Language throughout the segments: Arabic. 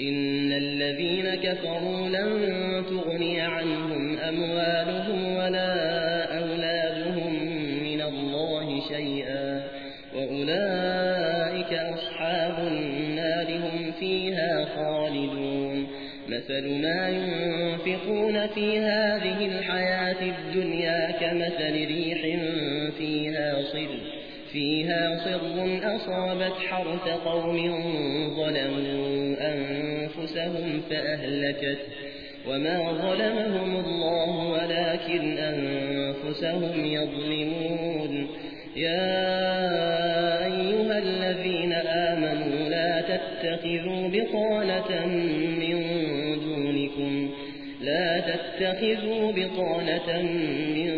إن الذين كفروا لن تغني عنهم أموالهم ولا أولادهم من الله شيئا وأولئك أصحاب النار هم فيها خالدون مثل ما ينفقون في هذه الحياة الدنيا كمثل ريح فيها صر فيها صر أصابت حرث قوم ظلموا أنفسهم فأهلكت. وما ظلمهم الله ولكن أنفسهم يظلمون. يا أيها الذين آمنوا لا تتخذوا بطانة من دونكم. لا تتخذوا بطانة من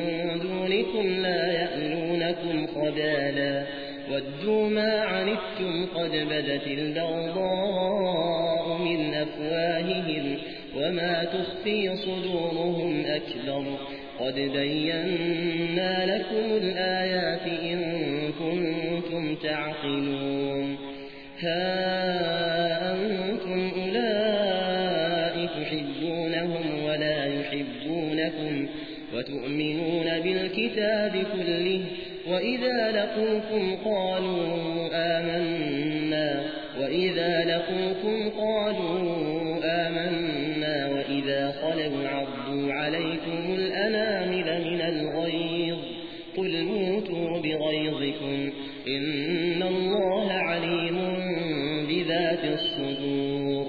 دونكم لا يألونكم خبالا. ودوا ما عنتم قد بدت البغضاء. وما تخفي صدورهم أكبر قد بينا لكم الآيات إن كنتم تعقلون ها أنتم أولئك تحبونهم ولا يحبونكم وتؤمنون بالكتاب كله وإذا لقوكم قالوا آمنا وإذا لقوكم قالوا عليكم الأنامل من الغيظ قل موتوا بغيظكم إن الله عليم بذات الصدور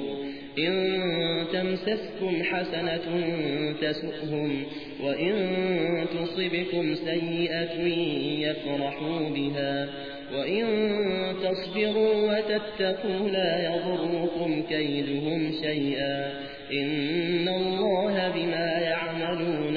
إن تمسسكم حسنة تسؤهم وإن تصبكم سيئة يفرحوا بها وإن تصبروا وتتقوا لا يضركم كيدهم شيئا إن الله بما